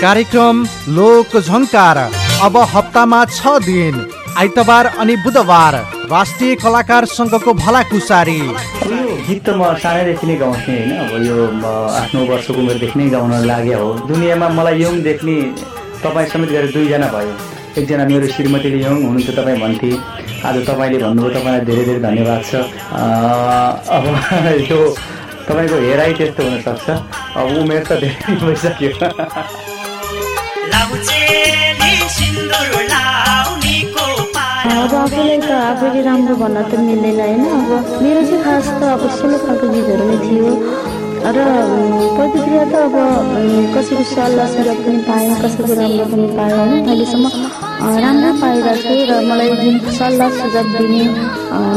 कार्यक्रम लोक झङ्कार। अब हप्तामा छ दिन आइतबार अनि बुधबार राष्ट्रिय कलाकार सङ्घको भलाकुसारी। गीत त म सानैदेखि नै गाउँथेँ होइन अब यो म आफ्नो वर्षको उमेरदेखि नै गाउन लाग्यो। हो दुनियाँमा मलाई यङ देख्ने तपाईँ समेत गरेर दुईजना भयो। एकजना मेरो श्रीमतीले यङ हुनुहुन्छ तपाईँ भन्थे। आज तपाईँले भन्नुभयो तपाईँलाई धेरै धेरै धन्यवाद छ। अब यो तपाईँको हेराइ त्यस्तो हुनसक्छ। अब उमेर त धेरै भइसक्यो। अब आफूलाई त आफैले राम्रो भन्न त मिल्दैन होइन। अब मेरो चाहिँ खास त अब सोलो खालको गीतहरू नै थियो। र प्रतिक्रिया त अब कसैको सल्लाह सुझाव पनि पाएँ कसैको राम्रो पनि पाएँ होइन अहिलेसम्म राम्रै पाइरहेको छु र मलाई जुन सल्लाह सुझाव दिने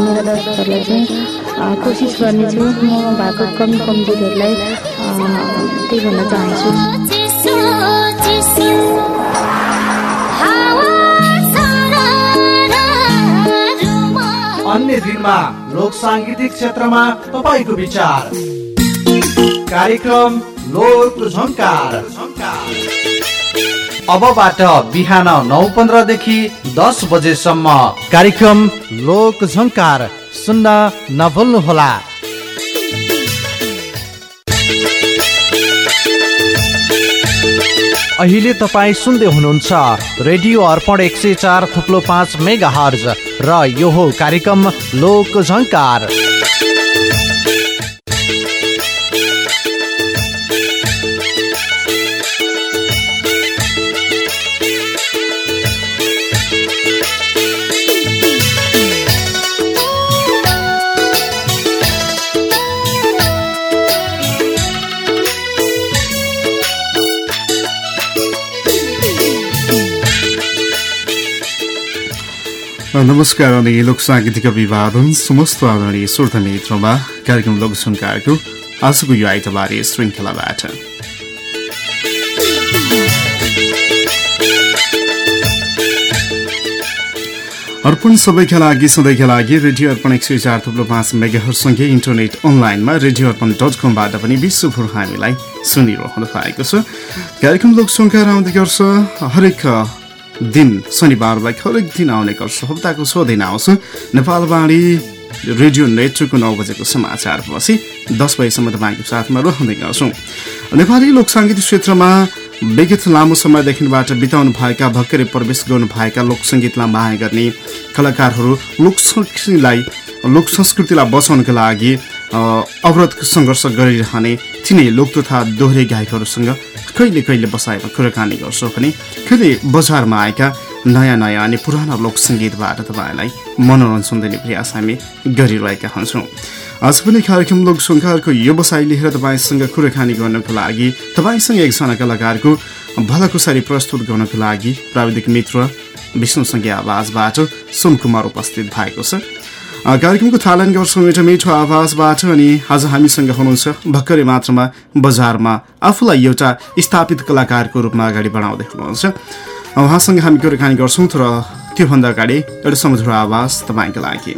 मेरा दर्शकहरूलाई चाहिँ कोसिस गर्नेछु म भएको कमी कमजोरीहरूलाई त्यही भन्न चाहन्छु। अन्य दिनमा लोक साङ्गीतिक क्षेत्रमा तपाईँको विचार। कार्यक्रम लोक झङ्कार अबबाट बिहान नौ पन्ध्रदेखि दस बजेसम्म। कार्यक्रम लोक झङ्कार सुन्न नभुल्नुहोला। अहिले तपाईँ सुन्दै हुनुहुन्छ रेडियो अर्पण एक सय चार थुप्लो पाँच मेगा हर्ज र यो हो कार्यक्रम लोक झङ्कार नमस्कार अनि लोक साङ्गीतिक अभिवादन समस्त आदरणीय श्रोता मित्रमा कार्यक्रम लोकसङ्कारको आजको यो आइतबारे श्रृङ्खलाबाट। अर्पण सबैका लागि सधैँका लागि रेडियो अर्पण एक सय चार थुप्रो पाँच मेगाहरूसँगै इन्टरनेट अनलाइनमा रेडियो अर्पण डट कमबाट पनि विश्वभर हामीलाई सुनिरहनु भएको छ। कार्यक्रम लोकसङ्कार आउँदै गर्छ हरेक दिन शनिबार बाहेक हरेक दिन आउने गर्छ। हप्ताको छ दिन आउँछ नेपालवाणी रेडियो नेटवर्कको नौ बजेको समाचार पछि दस बजीसम्म तपाईँको साथमा रहँदै गर्छौँ। नेपाली लोकसाङ्गीतिक क्षेत्रमा विगत लामो समयदेखिबाट बिताउनु भएका भर्खरै प्रवेश गर्नु भएका लोक सङ्गीतलाई माया गर्ने कलाकारहरू लोक संस्कृतिलाई लोक संस्कृतिलाई बचाउनको लागि अवरोध सङ्घर्ष गरिरहने तिनै लोक तथा दोहोरे गायकहरूसँग कहिले कहिले बसाइमा कुराकानी गर्छौँ भने कहिले बजारमा आएका नयाँ नयाँ अनि पुराना लोक सङ्गीतबाट तपाईँलाई मनोरञ्जन दिने प्रयास हामी गरिरहेका हुन्छौँ। आज पनि कार्यक्रम लोक सङ्घारको व्यवसाय लिएर तपाईँसँग कुराकानी गर्नको लागि तपाईँसँग एकजना कलाकारको भलाकुसारी प्रस्तुत गर्नको लागि प्राविधिक मित्र विष्णुसँगै आवाजबाट सोमकुमार उपस्थित भएको छ। कार्यक्रमको थालन गर्छौँ एउटा मिठो आवाजबाट अनि आज हामीसँग हुनुहुन्छ भर्खरै मात्रामा बजारमा आफूलाई एउटा स्थापित कलाकारको रूपमा अगाडि बढाउँदै हुनुहुन्छ। उहाँसँग हामी कुराकानी गर्छौँ तर त्योभन्दा अगाडि एउटा समझुरो आवाज तपाईँको लागि।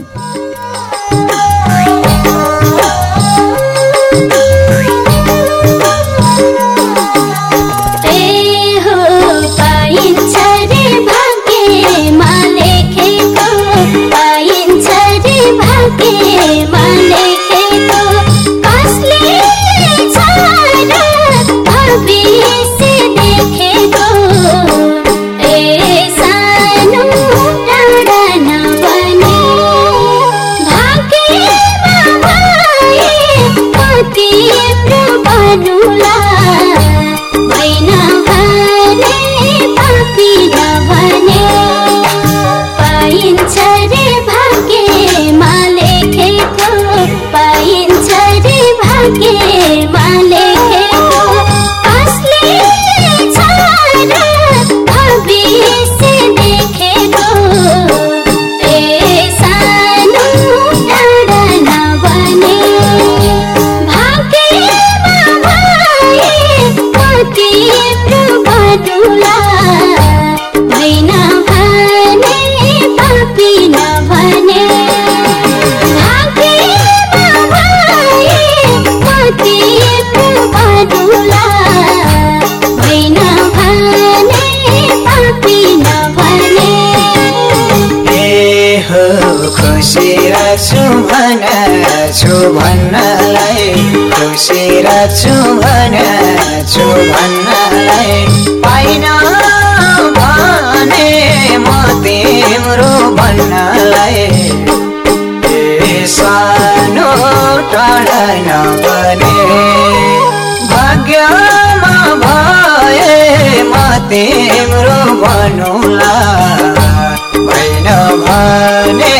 भने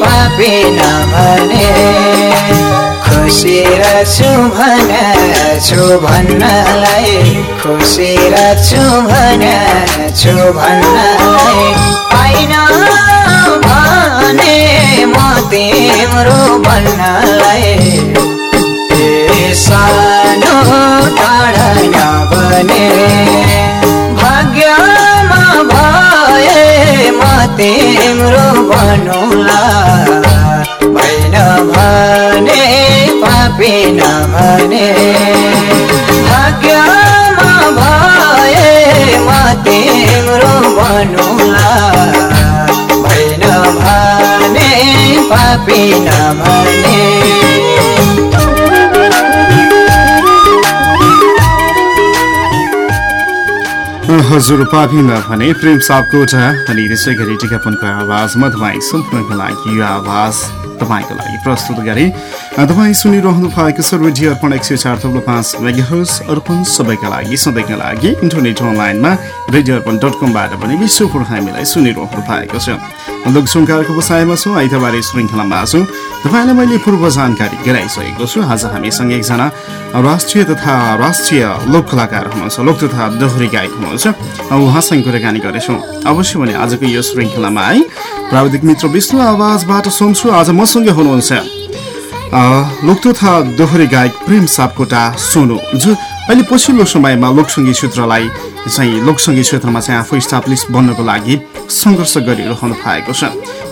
पापी नभने। खुसी छु भन छु भन्नलाई। खुसी छु भन छु भन्नलाई। पाइन भने म तिम्रो भन्नलाई। सानो टाढा नबने। भाग्यमा भए तिम्रो भनुला भएन भने पापी नभने भाग्यमा भए म तिम्रो भनुला भएन भने पापी नभने हजुर पापिन्दा भने प्रेम सापकोटा अनि त्यसै गरी टिकापनको आवाजमा तपाईँ सम्पूर्णको लागि यो आवाज तपाईँको लागि प्रस्तुत गरे। तपाईँ सुनिरहनु भएको छ रेडियो अर्पण एक सय चार थप्लो पाँच मेगाहर्स अर्पण सबैका लागि सधैँका लागि इन्टरनेट अनलाइनमा रेडियो अर्पण डट कमबाट पनि विश्वपुर हामीलाई सुनिरहनु भएको छ। लोकसङ्कारको बसाइमा छौँ आइतबारे श्रृङ्खलामा छौँ। तपाईँलाई मैले पूर्व जानकारी गराइसकेको छु। आज हामीसँग एकजना राष्ट्रिय तथा राष्ट्रिय लोक कलाकार हुनुहुन्छ लोक तथा दोहोरी गायक हुनुहुन्छ। उहाँसँग कुराकानी गर्नेछौँ। अवश्य भने आजको यो श्रृङ्खलामा है प्राविधिक मित्र विष्णु आवाजबाट सुन्छु आज मसँग हुनुहुन्छ अ, लोक तथा दोहोरी गायक प्रेम सापकोटा सोनु जो अहिले पछिल्लो समयमा लोकसङ्गीत क्षेत्रलाई चाहिँ लोकसङ्गीत क्षेत्रमा चाहिँ आफू इस्टाब्लिस बन्नको लागि सङ्घर्ष गरिरहनु भएको छ।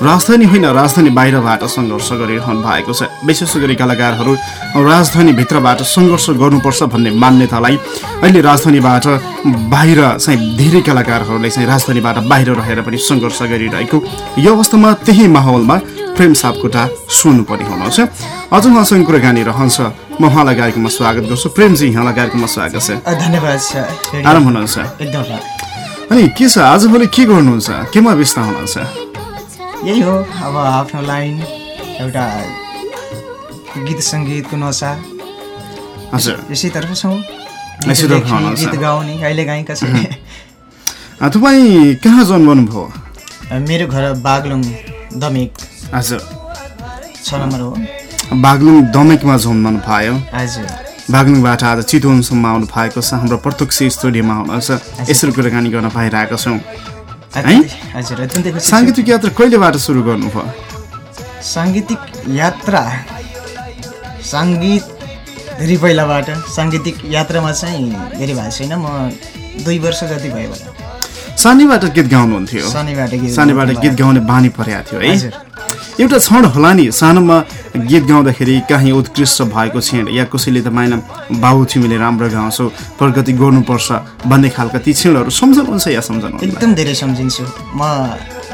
राजधानी होइन राजधानी बाहिरबाट सङ्घर्ष गरिरहनु भएको छ। विशेष गरी कलाकारहरू राजधानीभित्रबाट सङ्घर्ष गर्नुपर्छ भन्ने मान्यतालाई अहिले राजधानीबाट बाहिर चाहिँ धेरै कलाकारहरूले चाहिँ राजधानीबाट बाहिर रहेर पनि सङ्घर्ष गरिरहेको यो अवस्थामा त्यही माहौलमा प्रेम सापकोटा सुन्नुपर्ने हुनुहुन्छ। अझ उहाँसँग कुराकानी रहन्छ। म उहाँलाई गायकमा स्वागत गर्छु। प्रेमजी यहाँलाई गायकमा स्वागत छ। धन्यवाद आराम हुनुहुन्छ? एकदम अनि के छ? आजभोलि के गर्नुहुन्छ? केमा व्यस्त हुनुहुन्छ? यही हो अब आफ्नो लाइन एउटा गीत सङ्गीतको नसा। हजुर। यसैतर्फ छौँ। गीत गाउने अहिले गायिका छ तपाईँ कहाँ जन्मनु भयो मेरो घर बागलुङ दमेक। हजुर। छ नम्बर हो। बागलुङ दमेकमा जन्मनु भयो हजुर। बागलुङबाट आज चितवनसम्म आउनु भएको छ। हाम्रो प्रत्यक्ष स्टुडियोमा हुनुहुन्छ। यसरी कुराकानी गर्न पाइरहेको छौँ। साङ्गीतिक यात्रा कहिलेबाट सुरु गर्नुभयो? साङ्गीतिक यात्रा। सङ्गीत धेरै पहिलाबाट। साङ्गीतिक यात्रामा चाहिँ धेरै भएको छैन। म दुई वर्ष जति भयो होला। सानीबाट गीत गाउनुहुन्थ्यो। शनिबाट गीत सानीबाट गाउनु गीत गाउने बानी परेको थियो है। हजुर। एउटा क्षण होला नि सानोमा गीत गाउँदाखेरि कहीँ उत्कृष्ट भएको क्षण या कसैले तपाईँलाई बाबु तिमीले राम्रो गाउँछौ प्रगति गर्नुपर्छ भन्ने खालका ती क्षणहरू सम्झनुहुन्छ या सम्झनु एकदम धेरै सम्झिन्छु। म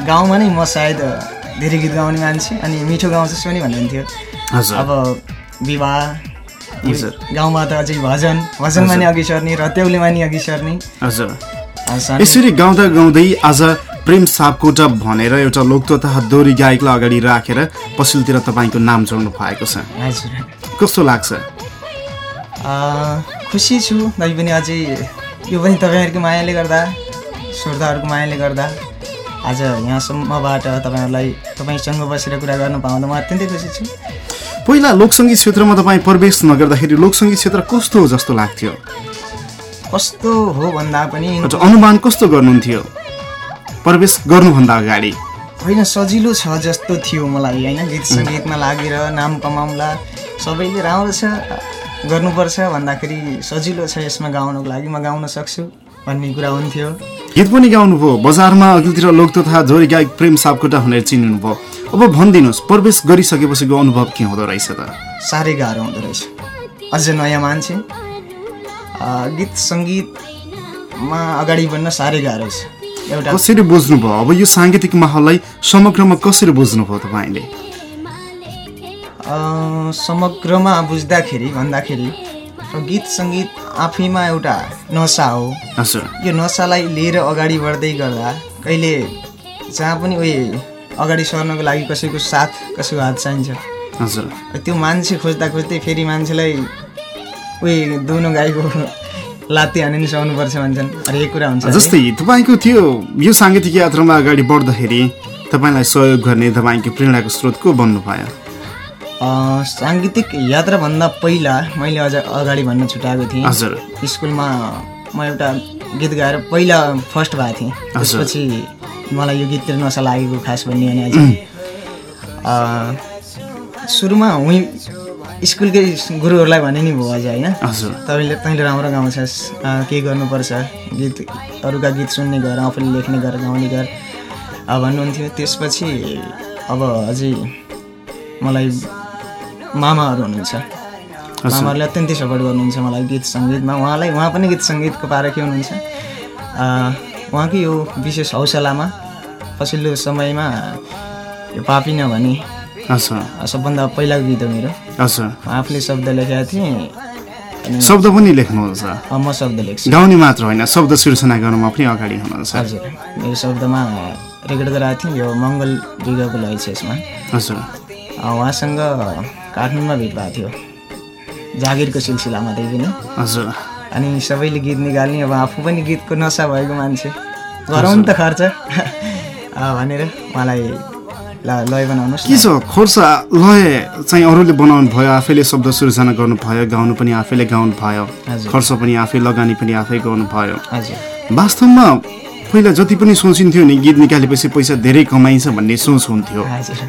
गाउँमा नै म सायद धेरै गीत गाउने मान्छे अनि मिठो गाउँछु पनि भन्नुहुन्थ्यो। हजुर। अब विवाह। गाउँमा त अझै भजन भजनमा नि अघि सर्ने रत्याउलेमा नि अघि सर्ने। हजुर। यसरी गाउँदा गाउँदै आज प्रेम सापकोटा भनेर एउटा लोक तथा दोहोरी गायकलाई अगाडि राखेर पछिल्लोतिर तपाईँको नाम जोड्नु भएको छ। हजुर। कस्तो लाग्छ? खुसी छु दाइ पनि अझै यो पनि तपाईँहरूको मायाले गर्दा श्रोताहरूको मायाले गर्दा। आज यहाँसम्मबाट तपाईँहरूलाई तपाईँसँग बसेर कुरा गर्न पाउँदा म अत्यन्तै खुसी छु। पहिला लोकसङ्गीत क्षेत्रमा तपाईँ प्रवेश नगर्दाखेरि लोकसङ्गीत क्षेत्र कस्तो हो जस्तो लाग्थ्यो? कस्तो हो भन्दा पनि अनुमान कस्तो गर्नुहुन्थ्यो? प्रवेश गर्नुभन्दा अगाडि। होइन सजिलो छ जस्तो थियो मलाई होइन? गीत सङ्गीतमा लागेर नाम कमाउँला सबैले राम्रो छ गर्नुपर्छ भन्दाखेरि सजिलो छ यसमा गाउनको लागि म गाउन सक्छु भन्ने कुरा हुन्थ्यो गीत पनि गाउनुभयो। बजारमा अघिल्तिर लोक तथा जोरी गायक प्रेम सापकोटा भनेर चिन्नुभयो अब भनिदिनुहोस् प्रवेश गरिसकेपछिको अनुभव के हुँदो रहेछ त? साह्रै गाह्रो हुँदो रहेछ। अझ नयाँ मान्छे। गीत सङ्गीतमा अगाडि बढ्न साह्रै गाह्रो छ। कसरी बुझ्नुभयो? अब यो साङ्गीतिक माहौललाई समग्रमा कसरी बुझ्नुभयो तपाईँले? समग्रमा बुझ्दाखेरि भन्दाखेरि गीत सङ्गीत आफैमा एउटा नसा हो। हजुर। यो नसालाई लिएर अगाडि बढ्दै गर्दा कहिले जहाँ पनि उयो अगाडि सर्नको लागि कसैको साथ कसैको हात चाहिन्छ। हजुर। त्यो मान्छे खोज्दा खोज्दै फेरि मान्छेलाई उयो दुनो गाईको लात्ती हाने नि सहनुपर्छ भन्छन्। अरे एक कुरा हुन्छ। जस्तै तपाईँको त्यो यो साङ्गीतिक यात्रामा अगाडि बढ्दाखेरि तपाईँलाई सहयोग गर्ने तपाईँको प्रेरणाको स्रोत को बन्नु भयो? अँ, साङ्गीतिक यात्राभन्दा पहिला मैले अझ अगाडि भन्न छुट्याएको थिएँ। हजुर। स्कुलमा म एउटा गीत गाएर पहिला फर्स्ट भएको थिएँ। त्यसपछि मलाई यो गीततिर नसा लागेको खास भन्ने भने अझै। अँ, सुरुमा हुँ स्कुलकै गुरुहरूलाई भने नि भयो अझै होइन? हजुर। तपाईँले तैँले राम्रो गाउँछस् अँ, के गर्नुपर्छ? गीत अरूका गीत सुन्ने गर आफूले लेख्ने गर गाउने गर। भन्नुहुन्थ्यो त्यसपछि अब अझै मलाई मामाहरू हुनुहुन्छ। मामाहरूले अत्यन्तै सपोर्ट गर्नुहुन्छ मलाई गीत सङ्गीतमा। उहाँलाई उहाँ पनि गीत सङ्गीतको पारखी हुनुहुन्छ। उहाँकै यो विशेष हौसलामा पछिल्लो समयमा यो पापी नभनी हजुर अँ, सबभन्दा पहिलाको गीत हो मेरो। आफूले शब्द लेखेको थिएँ शब्द पनि लेख्नुहुन्छ? म शब्द लेख्छु। गाउने मात्र होइन शब्द सिर्जना गर्नुमा पनि अगाडि हुनुहुन्छ। हजुर। मेरो शब्दमा रेकर्ड गराएको थिएँ यो मङ्गल बिगको लय छ यसमा। हजुर उहाँसँग काठमाडौँमा भेट भएको थियो। जागिरको सिलसिलामा त्यही पनि। हजुर अनि सबैले गीत निकाल्ने अब आफू पनि गीतको नसा भएको मान्छे। गरौँ त खर्च। भनेर उहाँलाई लय बनाउनुहोस् के। छ? खोर्सा लय चाहिँ अरूले बनाउनु भयो आफैले शब्द सिर्जना गर्नु भयो गाउनु पनि आफैले गाउनु भयो। खर्च पनि आफै लगानी पनि आफै गर्नु भयो। वास्तवमा पहिला जति पनि सोचिन्थ्यो नि गीत निकालेपछि पैसा धेरै कमाइन्छ भन्ने सोच हुन्थ्यो।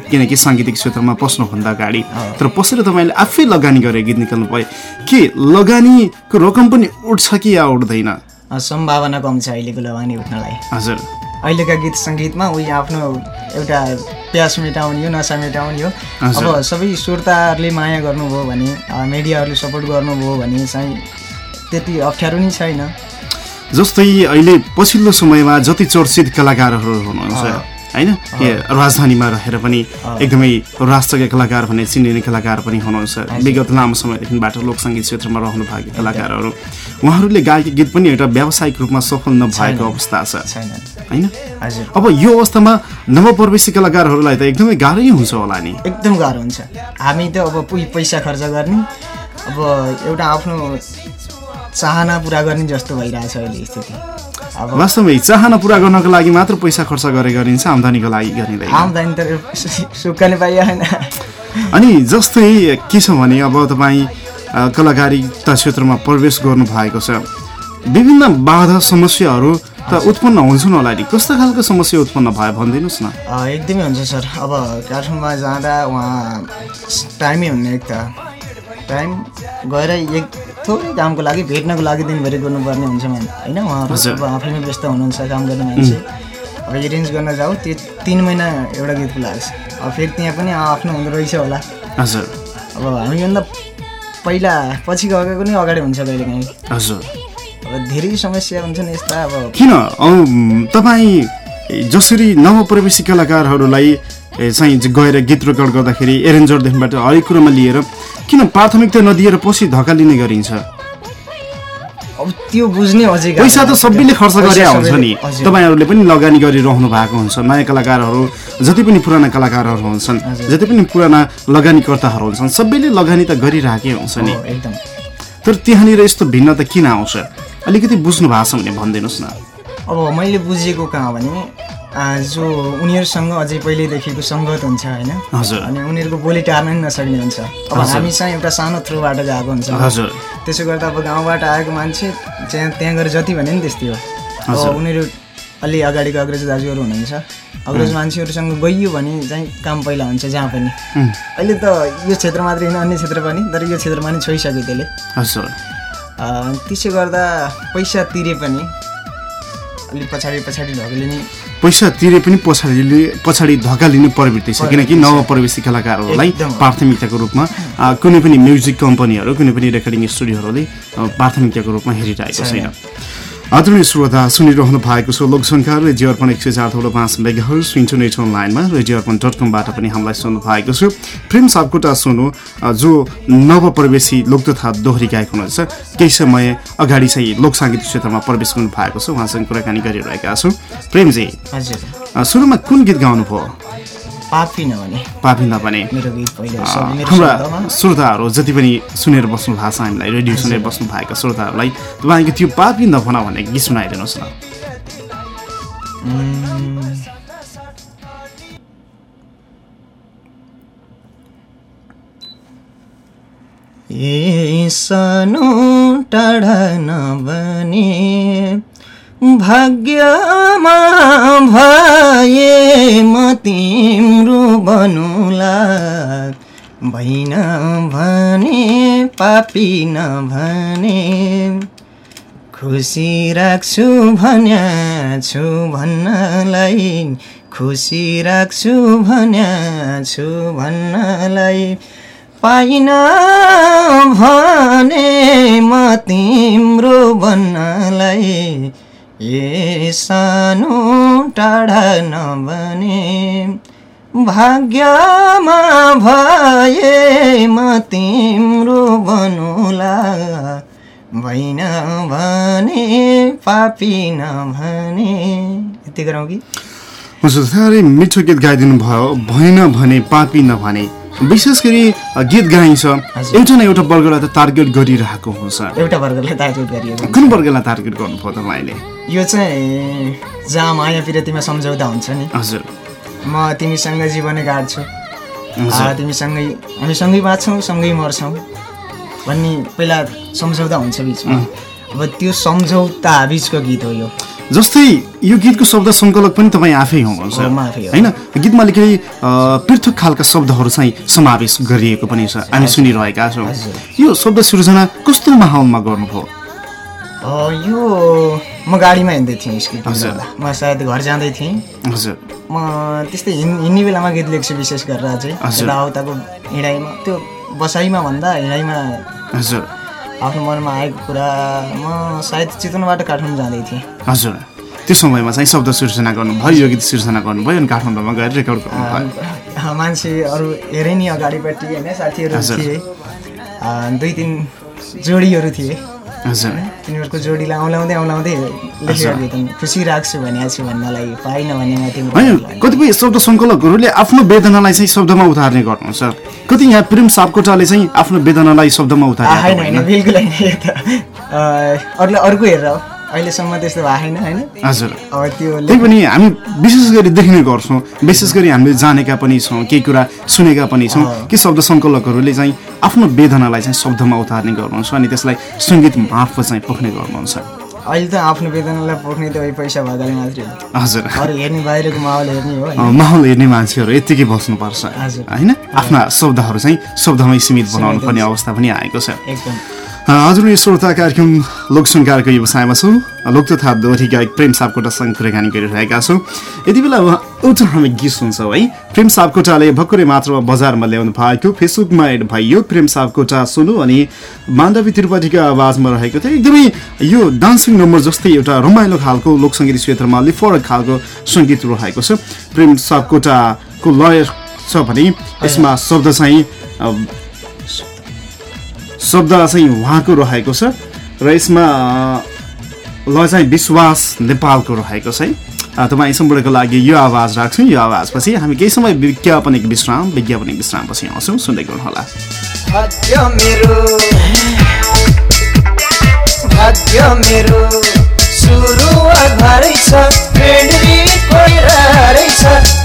किनकि साङ्गीतिक क्षेत्रमा पस्नुभन्दा अगाडि। तर पसेर तपाईँले आफै लगानी गरेर गीत निकाल्नु भयो के लगानीको रकम पनि उठ्छ कि या उठ्दैन? सम्भावना कम छ अहिलेको लगानी उठ्नलाई। हजुर। अहिलेका गीत सङ्गीतमा उही आफ्नो एउटा प्यास मेटाउने हो नसा मेटाउने हो। अब सबै श्रोताहरूले माया गर्नुभयो भने मिडियाहरूले सपोर्ट गर्नुभयो भने चाहिँ त्यति अप्ठ्यारो नै छैन। जस्तै अहिले पछिल्लो समयमा जति चर्चित कलाकारहरू हुनुहुन्छ होइन? के राजधानीमा रहेर पनि एकदमै राष्ट्रिय कलाकार भन्ने चिनिने कलाकार पनि हुनुहुन्छ। विगत लामो समयदेखिबाट लोकसङ्गीत क्षेत्रमा रहनु भएको कलाकारहरू। उहाँहरूले गाएको गीत पनि एउटा व्यावसायिक रूपमा सफल नभएको अवस्था छ। छैन। होइन? हजुर। अब यो अवस्थामा नवप्रवेशी कलाकारहरूलाई त एकदमै गाह्रै हुन्छ होला नि। एकदम गाह्रो हुन्छ। हामी त अब पैसा खर्च गर्ने अब एउटा आफ्नो चाहना पुरा गर्ने जस्तो भइरहेछ अहिले स्थिति। अब वास्तवमै चाहना पुरा गर्नको लागि मात्र पैसा खर्च गरे गरिन्छ आम्दानीको लागि गरिँदैन आम्दानी त सुक्काले पाइएन अनि जस्तै के छ भने अब तपाईँ कलाकारिता क्षेत्रमा प्रवेश गर्नु भएको छ। विभिन्न बाधा समस्याहरू त उत्पन्न हुन्छन् होला नि कस्तो खालको समस्या उत्पन्न भयो भनिदिनुहोस् न। एकदमै हुन्छ सर। अब काठमाडौँमा जाँदा उहाँ टाइमै हुन्न एक त। टाइम गएर एक थोरै कामको लागि भेट्नको लागि दिनभरि गर्नुपर्ने हुन्छ होइन उहाँहरू। अब आफैमै व्यस्त हुनुहुन्छ काम गर्ने मान्छे। अब एरेन्ज गर्न जाऊ त्यो तिन महिना एउटा गीतको लाग्छ अब फेरि त्यहाँ पनि आफ्नो हुँदो रहेछ होला। हजुर। अब हामीभन्दा पहिला पछि गएको पनि अगाडि हुन्छ कहिले काहीँ। हजुर। अब धेरै समस्या हुन्छन् यस्ता अब किन? तपाईँ जसरी नवप्रवेशी कलाकारहरूलाई चाहिँ गएर गीत रेकर्ड गर्दाखेरि एरेन्जरदेखिबाट हरेक कुरोमा लिएर किन प्राथमिकता नदिएर पछि धक्का गरिन्छ? अब त्यो बुझ्ने अझै पैसा त। सबैले खर्च गरे हुन्छ नि। तपाईँहरूले पनि लगानी गरिरहनु भएको हुन्छ। नयाँ कलाकारहरू जति पनि पुराना कलाकारहरू हुन्छन् जति पनि पुराना लगानीकर्ताहरू हुन्छन् सबैले लगानी त गरिरहेकै हुन्छ नि। एकदम। तर त्यहाँनिर यस्तो भिन्नता किन आउँछ? अलिकति बुझ्नु भएको छ भने भनिदिनुहोस् न। अब मैले बुझेको कहाँ भने जो उनीहरूसँग अझै पहिल्यैदेखिको सङ्गत हुन्छ होइन हजुर। अनि उनीहरूको बोली टार्न नि नसक्ने हुन्छ। अब। हामी चाहिँ एउटा सानो थ्रोबाट गएको हुन्छ। हजुर। त्यसो गर्दा अब गाउँबाट आएको मान्छे त्यहाँ त्यहाँ गएर जति भने नि त्यस्तै हो। हजुर। उनीहरू अलि अगाडिको अग्रज दाजुहरू हुनुहुन्छ। अग्रज मान्छेहरूसँग गइयो भने चाहिँ काम पहिला हुन्छ जहाँ पनि। अहिले त यो क्षेत्र मात्रै होइन अन्य क्षेत्र पनि तर यो क्षेत्रमा पनि छोइसक्यो त्यसले। हजुर। त्यसो गर्दा पैसा तिरे पनि अलिक पछाडि पछाडि ढकलिने पैसा तिरे पनि पछाडि पछाडि धक्का लिने प्रवृत्ति छ किनकि नवप्रवेशी कलाकारहरूलाई। प्राथमिकताको रूपमा कुनै पनि म्युजिक कम्पनीहरू कुनै पनि रेकर्डिङ स्टुडियोहरूले प्राथमिकताको रूपमा हेरिरहेको छैन। आदरणीय श्रोता सुनिरहनु भएको छ लोकसङ्ख्या रेडियो अर्पण एक सय चार थौलो पाँच मेगाहर्स इन्टरनेट अनलाइनमा रेडियो अर्पण डट कमबाट पनि हामीलाई सुन्नु भएको छ। प्रेम सापकोटा सुनु जो नवप्रवेशी लोक तथा दोहोरी गायक हुनुहुन्छ केही समय अगाडि चाहिँ लोक साङ्गीतिक क्षेत्रमा प्रवेश गर्नु भएको छ। उहाँसँग कुराकानी गरिरहेका छौँ। प्रेमजी हजुर। सुरुमा कुन गीत गाउनुभयो? पापी नभने हाम्रा श्रोताहरू जति पनि सुनेर बस्नु भएको छ हामीलाई रेडियो सुनेर बस्नु भएका श्रोताहरूलाई तपाईँको त्यो पापी नभन भन्ने गीत सुनाइदिनुहोस् न। ए सानो टाढा नबने भाग्यमा भए बनुला भइन भने पापी नभने खुसी राख्छु भन्या छु भन्नलाई। खुसी राख्छु भन्या छु भन्नलाई। पाइन भने म तिम्रो बन्नलाई ए सानो टाढा नबने। भाग्यमा भए म तिम्रो बनुला। भइन भने पापी नभने। यति गरौँ कि? हजुर साह्रै मिठो गीत गाइदिनु भयो भएन भने पापी नभने। विशेष गरी गीत गाइन्छ। एउटा न एउटा वर्गलाई त टार्गेट गरिरहेको हुन्छ एउटा वर्गलाई ताजुब गरिएको कुन वर्गलाई टार्गेट गर्नुभयो तपाईँले? यो चाहिँ जहाँ माया पिरतीमा सम्झौता हुन्छ नि। हजुर। म तिमीसँग जीवनै गाड्छु। तिमीसँगै हामी सँगै बाँच्छौँ सँगै मर्छौँ। भन्ने पहिला सम्झौता हुन्छ बिचमा। अब त्यो सम्झौता बिचको गीत हो यो। जस्तै यो गीतको शब्द सङ्कलक पनि तपाईँ आफै हुनुहुन्छ। हो, म आफै हो। होइन? गीतमा अलिकति पृथक खालका शब्दहरू चाहिँ समावेश गरिएको पनि छ। हामी सुनिरहेका छौँ। यो शब्द सिर्जना कस्तो माहौलमा गर्नुभयो? यो म गाडीमा हिँड्दै थिएँ स्कुल म सायद घर जाँदै थिएँ। हजुर। म त्यस्तै हिँड हिँड्ने बेलामा गीत लेख्छु विशेष गरेर चाहिँ। यताउताको हिँडाइमा त्यो बसाइमा भन्दा हिँडाइमा हजुर। आफ्नो मनमा आएको कुरा म सायद चितवनबाट काठमाडौँ जाँदै थिएँ। हजुर। त्यो समयमा चाहिँ शब्द सिर्जना गर्नुभयो यो गीत सिर्जना गर्नुभयो अनि काठमाडौँमा गएर रेकर्ड गर्नुभयो। अ, मान्छे अरू हेरे नि अगाडिपट्टि होइन साथीहरू। थिए। दुई तिन जोडीहरू थिए। तिनीहरूको जोडीलाई औलाउँदै औलाउँदै। खुसी राख्छु भनेको छु भन्नलाई पाइन भने होइन। कतिपय शब्द सङ्कलकहरूले आफ्नो वेदनालाई चाहिँ शब्दमा उतार्ने गर्नुहुन्छ कति यहाँ प्रेम सापकोटाले चाहिँ आफ्नो वेदनालाई शब्दमा आ, उतारेको होइन होइन बिल्कुल होइन अरूलाई अर्को हेरेर। अहिलेसम्म त्यस्तो भएको छैन होइन? हजुर। अब त्यो त्यही पनि हामी विशेष गरी देख्ने गर्छौँ विशेष गरी हामीले जानेका पनि छौँ केही कुरा सुनेका पनि छौँ कि शब्द सङ्कलकहरूले चाहिँ आफ्नो वेदनालाई चाहिँ शब्दमा उतार्ने गर्नुहुन्छ अनि त्यसलाई सङ्गीत मार्फत चाहिँ पोख्ने गर्नुहुन्छ। अहिले त आफ्नो वेदनालाई पोख्ने त पैसा भएकाले मात्रै हो। हजुर। अरू हेर्ने बाहिरको माहौल हेर्ने हो माहौल हेर्ने मान्छेहरू यत्तिकै बस्नुपर्छ हजुर। होइन? आफ्ना शब्दहरू चाहिँ शब्दमै सीमित बनाउनु पर्ने अवस्था पनि आएको छ। एकदम। हजुर यो श्रोता कार्यक्रम लोकसङ्कारको व्यवसायमा छौँ। लोक तथा दोहोरी गायक प्रेम सापकोटासँग कुराकानी गरिरहेका छौँ। यति बेला एउटा हामी गीत सुन्छौँ है। प्रेम सापकोटाले भर्खरै मात्र बजारमा ल्याउनु भएको फेसबुकमा एड भइयो। प्रेम सापकोटा सुनु अनि माधवी त्रिपाठीको आवाजमा रहेको थियो। एकदमै यो डान्सिङ नम्बर जस्तै एउटा रमाइलो खालको लोकसङ्गीत क्षेत्रमा अलिक फरक खालको सङ्गीत रहेको छ। प्रेम सापकोटाको लय छ भने यसमा शब्द चाहिँ शब्द चाहिँ उहाँको रहेको छ र यसमा ल चाहिँ विश्वास नेपालको रहेको छ है। तपाईँ सम्पूर्णको लागि यो आवाज राख्छु। यो आवाजपछि हामी केही समय विज्ञापनिक विश्राम विज्ञापनिक विश्रामपछि आउँछौँ। सुन्दै गर्नुहोला। मेरो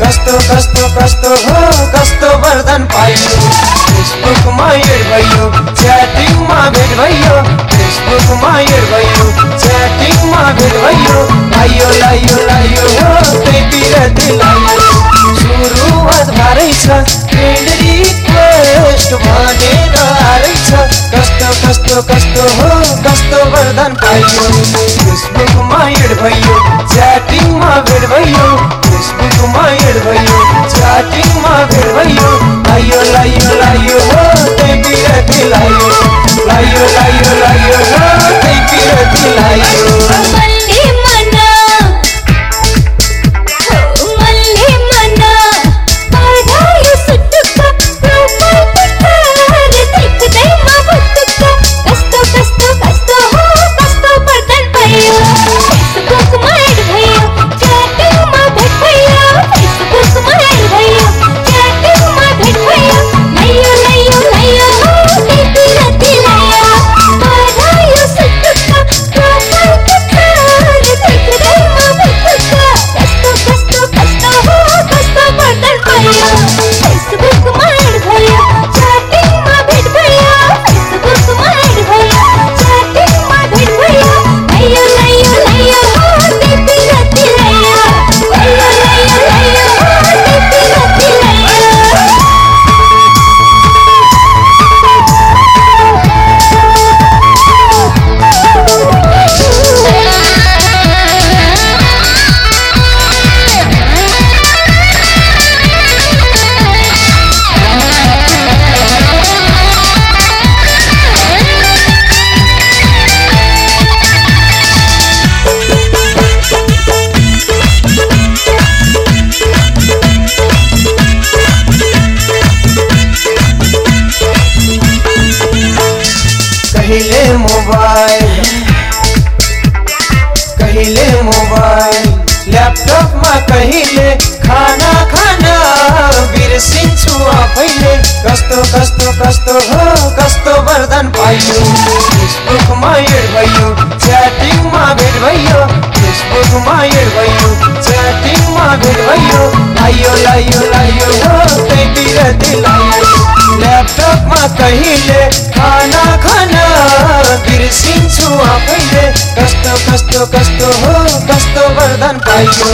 कस्तो कस्तो कस्तो हो कस्तो वरदान पाइयो। फेसबुकमा एड भयो च्याटिङमा भेट भयो फेसबुकमा एड भयो च्याटिङमा भेट भयो लायो लायो लायो हो त्यहीतिर दिलायो। सुरुवात भरै छ भनेर हारै कस्तो कस्तो कस्तो हो कस्तो वरदान पाइयो फेसबुकमा एड भयो च्याटिङमा भेट भयो फेसबुकमा एड भयो च्याटिङमा भेट भयो. लायो लायो लायो हो त्यहीतिर दिलायो लायो लायो लायो हो त्यहीतिर दिलायो कहिले कहिले मोबाइल ल्यापटपमा कहिले? खाना खाना बिर्सिन्छु आफैले। कस्तो कस्तो कस्तो हो कस्तो वरदान पाइयो। फेसबुकमा एड भयो च्याटिङमा भेट भयो फेसबुकमा एड भयो च्याटिङमा भेट भयो लायो लायो लायो हो त्यहीँतिर दिलायो। ल्यापटपमा कहिले? खाना खाना बिर्सिन्छु आफैले। कस्तो कस्तो कस्तो हो? कस्तो वरदान पाइयो?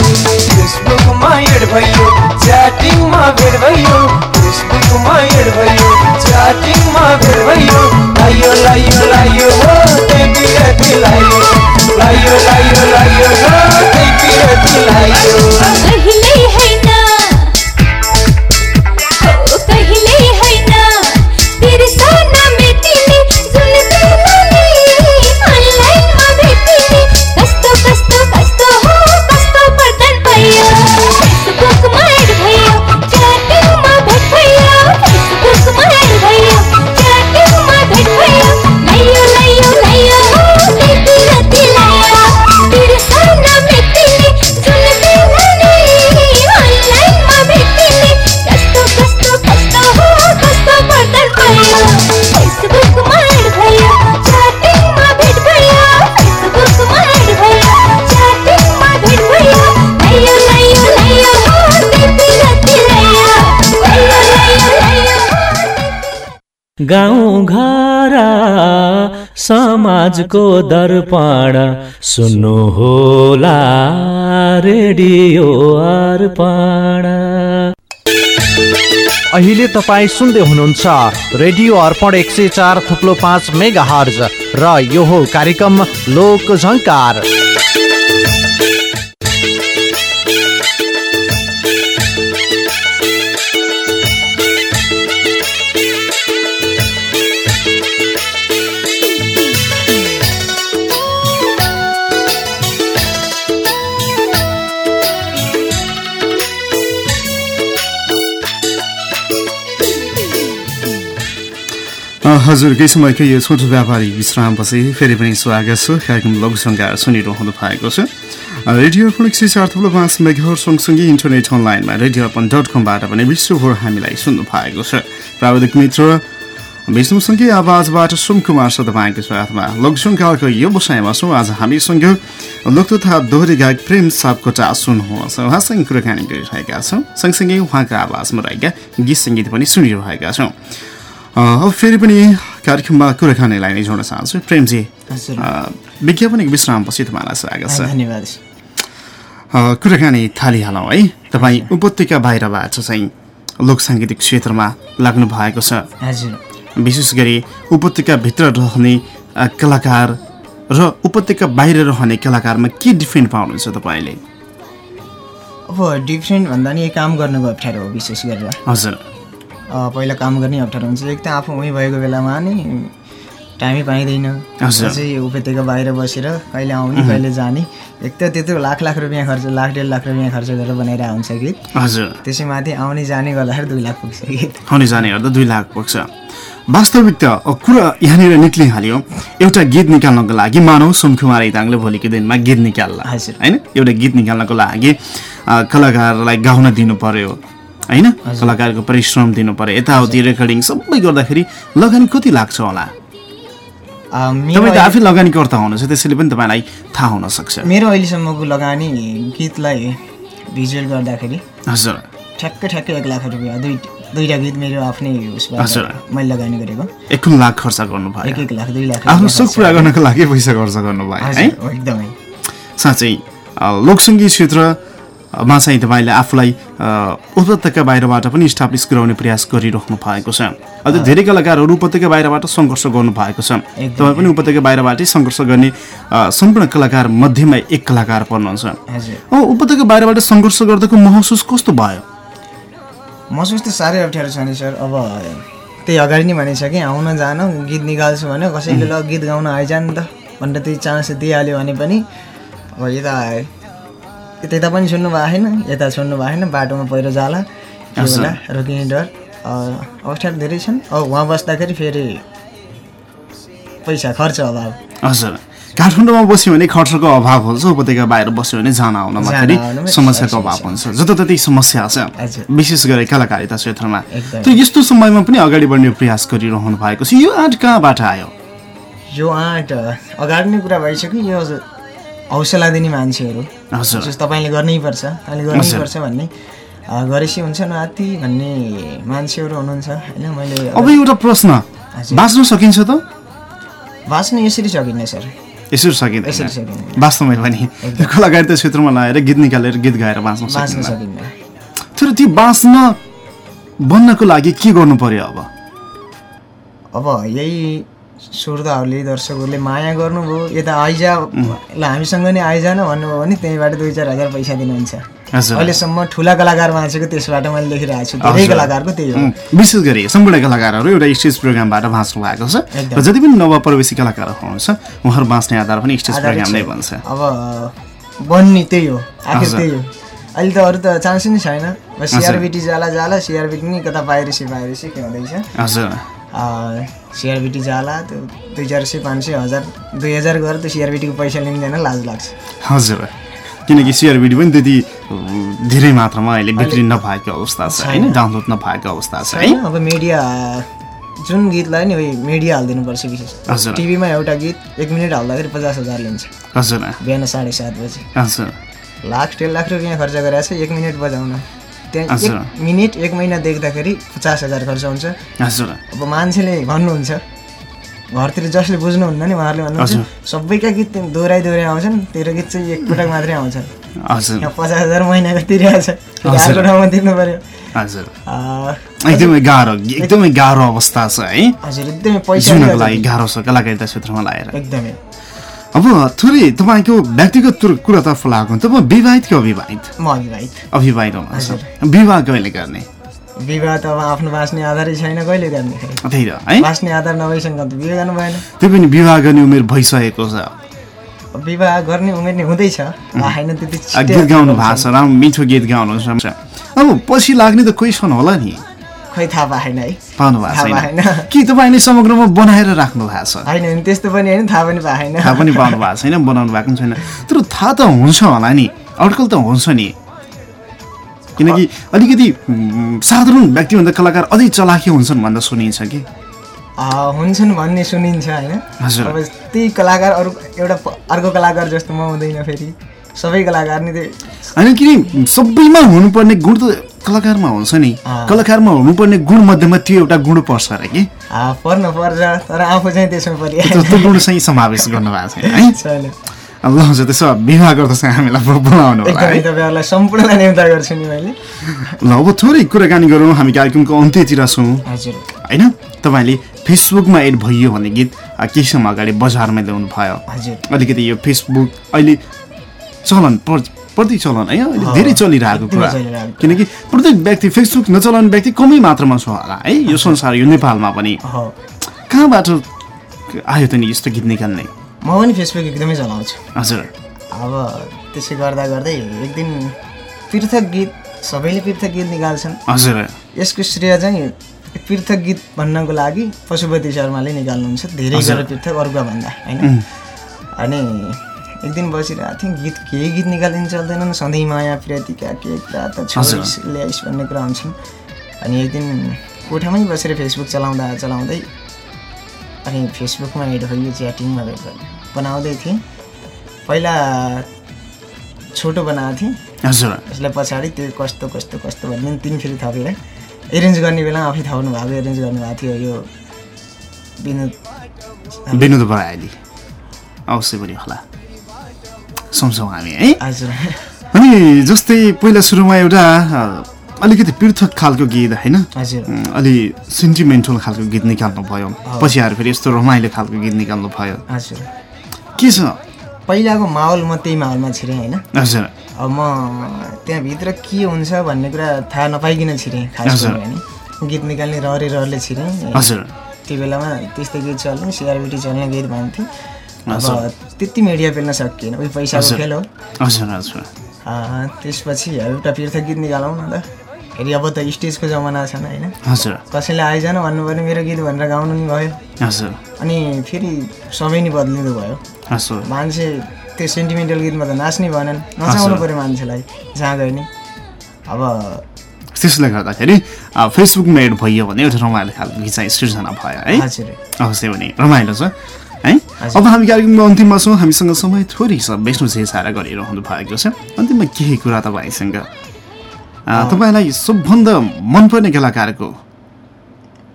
फेसबुकमा एड भयो च्याटिङमा भेट भयो फेसबुकमा एड भयो च्याटिङमा भेट भयो। लायो लायो लायो हो त्यहीँतिर दिलायो लायो लायो लायो हो त्यहीँतिर दिलायो कहिले गाउँ घर समाजको दर्पण सुन्नु होला रेडियो अर्पण। अहिले तपाईँ सुन्दै हुनुहुन्छ रेडियो अर्पण एक सय चार थुप्लो पाँच मेगा हर्ज र यो हो कार्यक्रम लोक झङ्कार हजुर केही समयको यो छोटो व्यापारी विश्रामपछि फेरि पनि स्वागत छ। कार्यक्रम लोकसङ्कार सुनिरहनु भएको छ। रेडियो सँगसँगै इन्टरनेट अनलाइनमा रेडियो अर्पण डट कमबाट पनि विश्वभर हामीलाई सुन्नु भएको छ। प्राविधिक मित्र विष्णुसँगै आवाजबाट सुम कुमार छ तपाईँको साथमा। लोकसङ्कारको व्यवसायमा छौँ। आज हामीसँग लोक तथा दोहोरी गायक प्रेम सापकोटा सुन्नुहोस्। उहाँसँग कुराकानी गरिरहेका छौँ। सँगसँगै उहाँको आवाजमा रहेका गीत सङ्गीत पनि सुनिरहेका छौँ। अब फेरि पनि कार्यक्रममा कुराकानीलाई नै जोड्न चाहन्छु। प्रेमजी विज्ञापनिक विश्रामपछि तपाईँलाई स्वागत छ। धन्यवाद। कुराकानी थालिहालौँ है। तपाईँ उपत्यका बाहिरबाट चाहिँ लोक साङ्गीतिक क्षेत्रमा लाग्नु भएको छ। विशेष गरी उपत्यकाभित्र रहने कलाकार र उपत्यका बाहिर रहने कलाकारमा के डिफ्रेन्ट पाउनुहुन्छ तपाईँले? अब डिफ्रेन्ट भन्दा नि काम गर्नुको अप्ठ्यारो हो विशेष गरेर। हजुर। पहिला काम गर्ने अप्ठ्यारो हुन्छ। एक त आफू उहीँ भएको बेलामा नि टाइमै पाइँदैन। अझै उपत्यका बाहिर बसेर कहिले आउने कहिले जाने। एक त त्यत्रो लाख लाख रुपियाँ खर्च लाख डेढ लाख रुपियाँ खर्च गरेर बनाइरहेको हुन्छ गीत हजुर। त्यसै माथि आउने जाने गर्दाखेरि दुई लाख पुग्छ गीत आउने जाने गर्दा दुई लाख पुग्छ। वास्तविक त कुरा यहाँनिर निक्लिहाल्यो। एउटा गीत निकाल्नको लागि मानव सोमकुमार इताङले भोलिको दिनमा गीत निकाल्ला। हजुर। होइन? एउटा गीत निकाल्नको लागि कलाकारलाई गाउन दिनु पर्यो। होइन? कलाकारको परिश्रम दिनु पर्यो। यताउति रेकर्डिङ सबै गर्दाखेरि लगानी कति लाग्छ होला? तपाईँ त आफै लगानीकर्ता हुनुहुन्छ त्यसैले पनि तपाईँलाई थाहा हुन सक्छ। मेरो अहिलेसम्मको लगानी गीतलाई भिजुअल गर्दाखेरि हजुर। ठ्याक्कै ठ्याक्कै एक लाख रुपियाँ दुई दुईवटा गीत मेरो आफ्नै हजुर। मैले लगानी गरेको। एकुन लाख खर्च गर्नुभयो। एक एक लाख दुई लाख आफ्नो सुख पुरा गर्नको लागि पैसा खर्च गर्नुभयो है? एकदमै। साँच्चै लोकसङ्गीत क्षेत्रमा चाहिँ तपाईँले आफूलाई उपत्यका बाहिरबाट पनि इस्टाब्लिस गराउने प्रयास गरिराख्नु भएको छ। अझ धेरै कलाकारहरू उपत्यका बाहिरबाट सङ्घर्ष गर्नु भएको छ। तपाईँ पनि उपत्यका बाहिरबाटै सङ्घर्ष गर्ने सम्पूर्ण कलाकार मध्येमा एक कलाकार पर्नुहुन्छ। उपत्यका बाहिरबाट सङ्घर्ष गर्दाको महसुस कस्तो भयो? महसुस त साह्रै अप्ठ्यारो छ नि सर। अब त्यही अगाडि नै भनेको छ कि आउन जान गीत निकाल्छु भने कसैले ल गीत गाउन आइज नि त भनेर त्यही चान्स दिइहाल्यो भने पनि। अब यता यता यता पनि सुन्नु भएको छैन यता सुन्नु भएको छैन बाटोमा पहिरो जाला त्यो रोकिने डर। अप्ठ्यारो धेरै छन्। अब उहाँ बस्दाखेरि फेरि पैसा खर्च अभाव। हजुर। काठमाडौँमा बस्यो भने खर्चको अभाव हुन्छ उपत्यका बाहिर बस्यो भने जान आउनमा फेरि समस्याको अभाव। हुन्छ। जताततै समस्या छ। विशेष गरी कलाकारिता क्षेत्रमा। त्यो यस्तो समयमा पनि अगाडि बढ्ने प्रयास गरिरहनु भएको छ। यो आँट कहाँबाट आयो? यो आँट अगाडि नै कुरा भइसक्यो। यो हौसला दिने मान्छेहरू। हजुर। विशेष तपाईँले गर्नै पर्छ तपाईँले गर्नै पर्छ भन्ने। गरेपछि हुन्छ नाति भन्ने मान्छेहरू हुनुहुन्छ होइन? मैले अब एउटा प्रश्न। बाँच्न सकिन्छ त? बाँच्न यसरी सकिन्न सर। यसरी यसरी सकिँदैन वास्तवमै पनि। कलाकारिता क्षेत्रमा लगाएर गीत निकालेर गीत गाएर बाँच्न बाँच्न सकिन्न। तर त्यो बाँच्न बन्नको लागि के गर्नु पर्यो अब? अब यही श्रोताहरूले दर्शकहरूले माया गर्नुभयो। यता आइजा ल हामीसँग नै आइजा न भन्नुभयो भने त्यहीँबाट दुई चार हजार पैसा दिनुहुन्छ। अहिलेसम्म ठुला कलाकार बाँचेको त्यसबाट मैले लेखिरहेको छु। धेरै। कलाकारको त्यही हो। विशेष गरी सम्पूर्ण कलाकारहरू एउटा स्टेज प्रोग्रामबाट बाँच्नु भएको छ। र जति पनि नवप्रवेशी कलाकारहरू हुनुहुन्छ उहाँहरू बाँच्ने आधार पनि स्टेज प्रोग्राम नै छ। बन्छ। अब बन्ने त्यही हो। आखिर। त्यही हो। अहिले त अरू त चान्स नै छैन। सिआरबिटी जाला जाला सिआरबिटी नि कता पाइरेसी पाइरेसी के हुँदैछ। हजुर। सिआरबिटी जाला त्यो दुई चार सय पाँच सय हजार दुई हजार गरेर त्यो सिआरबिटीको पैसा लिँदैन लाज लाग्छ। हजुर। किनकि सिआरबिडी पनि त्यति धेरै मात्रामा अहिले बिक्री नभएको अवस्था छ होइन? डाउनलोड नभएको अवस्था छ है होइन? अब मिडिया जुन गीतलाई नि उयो मिडिया हालिदिनुपर्छ विशेष। हजुर। टिभीमा एउटा गीत एक मिनट हाल्दाखेरि पचास हजार लिन्छ। हजुर। बिहान साढे सात बजी। हजुर। लाख डेढ लाख रुपियाँ खर्च गरेको छ एक मिनट बजाउन। त्यहाँ। एक मिनट एक महिना देख्दाखेरि पचास हजार खर्च हुन्छ। हजुर अब मान्छेले भन्नुहुन्छ। घरतिर जसले बुझ्नुहुन्न नि उहाँहरूले भन्नुहुन्छ। सबैका गीत दोहोऱ्याइ दोहोऱ्याइ आउँछन् तेरो गीत चाहिँ एकपटक मात्रै यहाँ पचास हजार महिनाको तिरिरहेको छ। अर्को ठाउँमा तिर्नु पऱ्यो हजुर एकदमै गाह्रो एकदमै गाह्रो अवस्था छ है। हजुर एकदमै पैसा लागि। गाह्रो छ कलाकारिता क्षेत्रमा लगाएर। एकदमै। अब थोरै तपाईँको व्यक्तिगत तुर- कुरातर्फ लाग्नु तपाईँ विवाहित कि अविवाहित? म अविवाहित। अविवाहित हुनुहुन्छ विवाह कहिले गर्ने? विवाह त अब आफ्नो बाँच्ने आधारै छैन कहिले गर्ने खै त्यही त है? बाँच्ने आधार नभइसँग त विवाह गर्नु भएन। त्यो पनि विवाह गर्ने उमेर भइसकेको छ। विवाह गर्ने उमेर नै हुँदैछ। गीत गाउनु भएको छ राम्रो मिठो गीत गाउनुहुन्छ अब पछि लाग्ने त कोही छन् होला नि। खै थाहा पाएन है। पाउनु भएको छैन। कि तपाईँले समग्रमा बनाएर राख्नु भएको छ? होइन त्यस्तो पनि होइन थाहा पनि पाएन थाहा पनि पाउनु भएको छैन बनाउनु भएको छैन। तर थाहा त हुन्छ होला नि। अड्कल त हुन्छ नि। किनकि अलिकति साधारण व्यक्तिभन्दा कलाकार अझै चलाखी हुन्छन् भन्दा सुनिन्छ कि? हुन्छन् भन्ने सुनिन्छ होइन। अब त्यही कलाकार अरू एउटा अर्को कलाकार जस्तो म हुँदैन फेरि। सबै कलाकार नि त्यही होइन कि सबैमा हुनुपर्ने गुण त कलाकारमा हुन्छ नि। कलाकारमा हुनुपर्ने गुण मध्येमा त्यो एउटा गुण पर्छ अरे कि? पर्न पर्छ तर आफू चाहिँ त्यसमा त्यो परिहाल्छ त्यो गुण चाहिँ समावेश गर्नु भएको छैन है ल हुन्छ त्यसो भए विवाह गर्दा चाहिँ हामीलाई बोलाउनु होला सम्पूर्णलाई निम्ता गर्छु नि मैले। ल अब थोरै कुराकानी गरौँ हामी कार्यक्रमको अन्त्यतिर छौँ। हजुर। होइन? तपाईँले फेसबुकमा एड भइयो भन्ने गीत केही समय अगाडि बजारमा ल्याउनु भयो हजुर। अलिकति यो फेसबुक अहिले चलन पर- प्रति चलन है? अहिले धेरै चलिरहेको कुरा। किनकि प्रत्येक व्यक्ति फेसबुक नचलाउने व्यक्ति कमै मात्रामा छ होला है? यो संसार यो नेपालमा पनि। कहाँबाट आयो त नि यस्तो गीत निकाल्ने? म पनि फेसबुक एकदमै चलाउँछु। हजुर। अब त्यसै गर्दा गर्दै एक दिन पृथक गीत सबैले पृथक गीत निकाल्छन्। हजुर। यसको श्रेय चाहिँ पृथक गीत भन्नको लागि पशुपति शर्माले निकाल्नुहुन्छ। धेरै। गरेर पृथक अरूका भन्दा होइन? अनि एक दिन बसिरहेको थिएँ गीत केही गीत निकालिदिनु चल्दैनन् सधैँ माया प्रियतिका के कुरा त। छोइस ल्याइस भन्ने कुरा हुन्छन्। अनि एक दिन कोठामै बसेर फेसबुक चलाउँदा चलाउँदै अनि फेसबुकमा एड भयो च्याटिङमा भेट भयो बनाउँदै थिएँ। पहिला छोटो बनाएको थिएँ। हजुर। यसलाई पछाडि त्यो कस्तो कस्तो कस्तो भन्ने तिन फेरि थपेर एरेन्ज गर्ने बेला आफै थाउनु भएको एरेन्ज गर्नुभएको थियो। यो विनोद विनोद बराइली अवश्य पनि होला। सम्झौँ हामी है? हजुर। अनि जस्तै पहिला सुरुमा एउटा अलिकति पृथक खालको गीत होइन? अलि सेन्टिमेन्टल खालको गीत निकाल्नु भयो। पछि आएर फेरि यस्तो रमाइलो खालको गीत निकाल्नु भयो। हजुर। के छ? पहिलाको माहौल म त्यही माहौलमा छिरेँ होइन? हजुर। अब म त्यहाँभित्र के हुन्छ भन्ने कुरा थाहा नपाइकन छिरेँ खास होइन? गीत निकाल्ने रहरे रहरले छिरेँ। हजुर। त्यो बेलामा त्यस्तै गीत चल्ने सिआरबिटी चल्ने गीत भन्थेँ। अब त्यति मिडिया पेल्न सकिएन। पैसाको। खेल हो। हजुर हजुर त्यसपछि एउटा पृथक गीत निकालौँ न त फेरि अब त स्टेजको जमाना छन् होइन? हजुर कसैले आइजन भन्नु पऱ्यो मेरो गीत भनेर गाउनु नि भयो। हजुर अनि फेरि समय नि बद्लिँदो भयो। हजुर मान्छे त्यो सेन्टिमेन्टल गीतमा त नाच्नै भएनन्। नचाउनु पऱ्यो मान्छेलाई। जहाँ गए नि। अब त्यसले गर्दाखेरि फेसबुकमा एड भइयो भने एउटा रमाइलो खालको गीत चाहिँ सृजना भयो है? हजुर। अवश्य पनि रमाइलो छ। अब हामी कार्यक्रमको अन्तिममा छौँ हामीसँग समय थोरै छ। विष्णु छेसारा गरिरहनु भएको छ। अन्तिममा केही कुरा तपाईँसँग। तपाईँलाई सबभन्दा मनपर्ने कलाकारको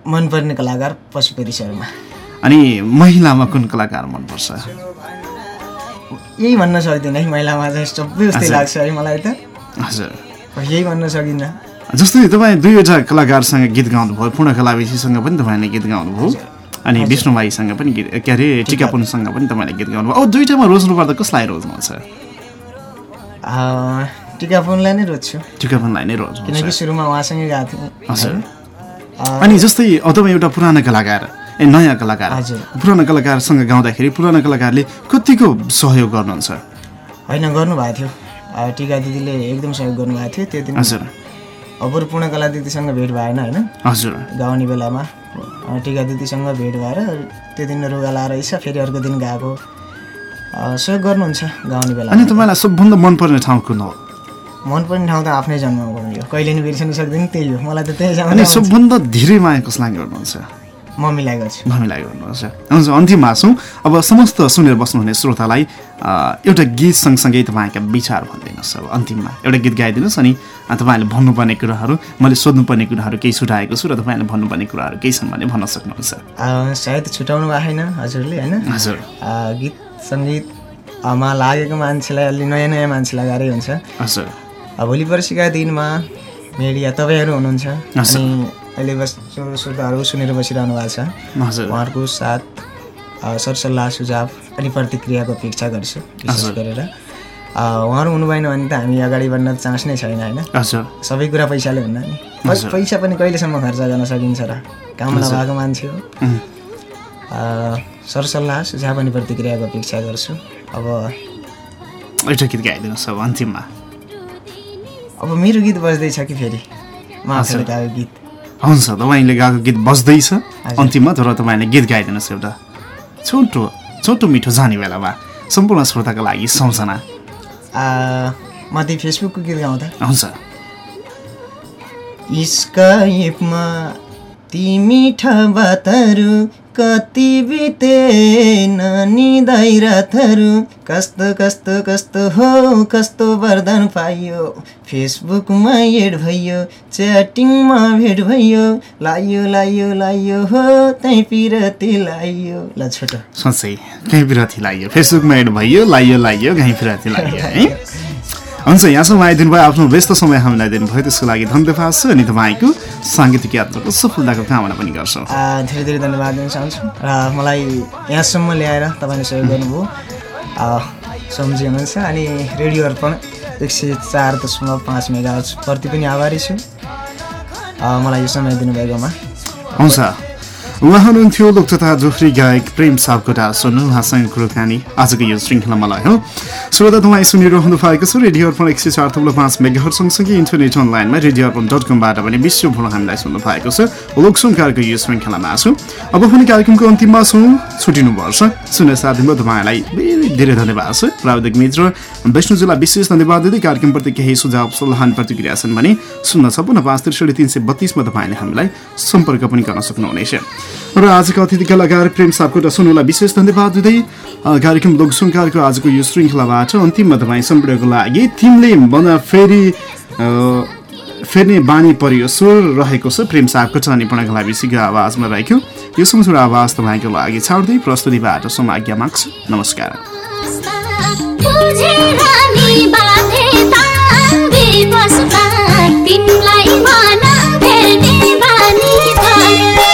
मनपर्ने कलाकार पशुपति शर्मा। अनि महिलामा कुन कलाकार मनपर्छ? यही भन्न सक्दिनँ है महिलामा चाहिँ सबै हजुर। लाग्छ है मलाई त। हजुर। यही भन्न सकिन्न जस्तै तपाईँ दुईवटा कलाकारसँग गीत गाउनुभयो पूर्णकला विषयसँग पनि तपाईँले गीत गाउनुभयो। अनि विष्णु भाइसँग पनि गीत के अरे टिकापुनसँग पनि तपाईँले गीत गाउनुभयो अब दुइटामा रोज्नु पर्दा कसलाई रोज्नुहुन्छ? टिकापुनलाई नै रोज्छु। टिकापुनलाई नै किनकि रोज्नुहुन्छ सुरुमा उहाँसँगै गएको थिएँ। अनि जस्तै तपाईँ एउटा पुरानो कलाकार ए नयाँ कलाकार। हजुर। पुरानो कलाकारसँग गाउँदाखेरि पुरानो कलाकारले कतिको सहयोग गर्नुहुन्छ? होइन गर्नुभएको थियो। टिका दिदीले एकदम सहयोग गर्नुभएको थियो त्यो दिन। हजुर। अब बरु पूर्णकला दिदीसँग भेट भएन होइन? हजुर। गाउने बेलामा। टिका दिदीसँग भेट भएर त्यो दिन रुगा लाएर रहेछ फेरि अर्को दिन गएको। सहयोग गर्नुहुन्छ गाउने अनि बेलामा तपाईँलाई सबभन्दा मनपर्ने ठाउँ कुन हो? मनपर्ने ठाउँ त आफ्नै जन्ममा गर्नु हो। कहिले नि बिर्सन सक्दैन त्यही हो। मलाई त त्यही अनि सबभन्दा धेरै माया कसलाई गर्नुहुन्छ? मम्मीलाई गर्छु। हामीलाई गर्नुहुन्छ हुन्छ अन्तिममा छौँ। अब समस्त सुनेर बस्नुहुने श्रोतालाई एउटा गीत सँगसँगै तपाईँका विचार भनिदिनुहोस् अब अन्तिममा। एउटा गीत गाइदिनुहोस् अनि अ, तपाईँले भन्नुपर्ने कुराहरू मैले सोध्नुपर्ने कुराहरू केही छुटाएको छु र तपाईँले भन्नुपर्ने कुराहरू केही छन् भने भन्न सक्नुहुन्छ। सायद छुट्याउनु भएको छैन हजुरले होइन? हजुर। गीत सङ्गीतमा लागेको मान्छेलाई अलि नयाँ नयाँ मान्छेलाई गाह्रै हुन्छ। हजुर। भोलि पर्सिका दिनमा मिडिया तपाईँहरू हुनुहुन्छ। अनि अहिले बस श्रो- श्रोताहरू सुनेर बसिरहनु भएको छ। हजुर। उहाँहरूको साथ सरसल्लाह सुझाव अनि प्रतिक्रियाको अपेक्षा गर्छु विशेष। गरेर। उहाँहरू हुनु भएन भने त हामी अगाडि बढ्न चान्स नै छैन होइन? सबै कुरा पैसाले हुन्न नि। पैसा पनि कहिलेसम्म खर्च गर्न सकिन्छ र? काम। नभएको मान्छे हो। सरसल्लाह सुझाव अनि प्रतिक्रियाको अपेक्षा गर्छु। अब एउटा गीत गाइदिनुहोस् अब अन्तिममा। अब मेरो गीत बज्दैछ कि फेरि? म आफैले हजुर। गाएको गीत। हुन्छ तपाईँले गाएको गीत बज्दैछ। हजुर। अन्तिममा तर तपाईँले गीत गाइदिनुहोस् एउटा। छोटो छोटो मिठो जाने बेलामा सम्पूर्ण श्रोताको लागि सम्झना। म त्यही फेसबुकको गीत गाउँदा? हुन्छ स्काइपमा ती मिठा बातहरू कति बिते निदाइ रातहरू कस्तो कस्तो कस्तो हो कस्तो वरदान पाइयो फेसबुकमा एड भयो च्याटिङमा भेट भयो लायो लायो लायो हो तै पिरती लायो ल छोटो सोचै कहीँ बिराती लाग्यो फेसबुकमा एड भयो लाइयो लाइयो कहीँ बिराती लाग्यो है हुन्छ यहाँसम्म आइदिनु भयो आफ्नो व्यस्त समय हामीलाई दिनुभयो त्यसको लागि धन्यवाद छ। अनि तपाईँको साङ्गीतिक यात्राको सफलताको कामना पनि गर्छौँ। धेरै धेरै धन्यवाद दिन चाहन्छु। र मलाई यहाँसम्म ल्याएर तपाईँले सहयोग गर्नुभयो। सम्झी हुनुहुन्छ अनि रेडियो अर्पण एक सय चार दशमलव पाँच मेगा प्रति पनि आभारी छु। मलाई यो समय दिनुभएकोमा। हुन्छ। उहाँ हुनुहुन्थ्यो लोक तथा जोफ्री गायक प्रेम सापकोटा सुन्नु उहाँसँग कुराकानी। आजको यो श्रृङ्खलामा लाग्यो श्रोता तपाईँ सुनिरहनु भएको छ। रेडियो अर्पण एक सय चार थुप्रो पाँच मेगाहर सँगसँगै इन्टरनेट अनलाइनमा रेडियो अर्पण डट कमबाट पनि विश्वभर हामीलाई सुन्नु भएको छ। लोकसङ्कारको यो श्रृङ्खलामा छु अब पनि कार्यक्रमको अन्तिममा छौँ। छुटिनुपर्छ। सुन्ने साथीमा तपाईँलाई धेरै धेरै धन्यवाद छ। प्राविधिक मित्र विष्णुजीलाई विशेष धन्यवाद दिँदै कार्यक्रमप्रति केही सुझाव सल्लाह अनि प्रतिक्रिया छन् भने शून्य छपन्न पाँच त्रिसठी तिन सय बत्तिसमा तपाईँले हामीलाई सम्पर्क पनि गर्न सक्नुहुनेछ। र आजको अतिथि कलाकार प्रेम सापकोटा सुन्नुलाई विशेष धन्यवाद दिँदै कार्यक्रम लोकसङ्कारको आजको यो श्रृङ्खलाबाट अन्तिममा तपाईँ सम्पर्कको लागि तिमीले भन्दा फेरि फेर्ने बानी परियो स्वर रहेको छ प्रेम सापकोटा अनि प्रणकला विषयको आवाजमा रहेको यो सुमसुर आवाज तपाईँको लागि छाड्दै प्रस्तुतिबाट समाज्ञा माग्छु। नमस्कार। मन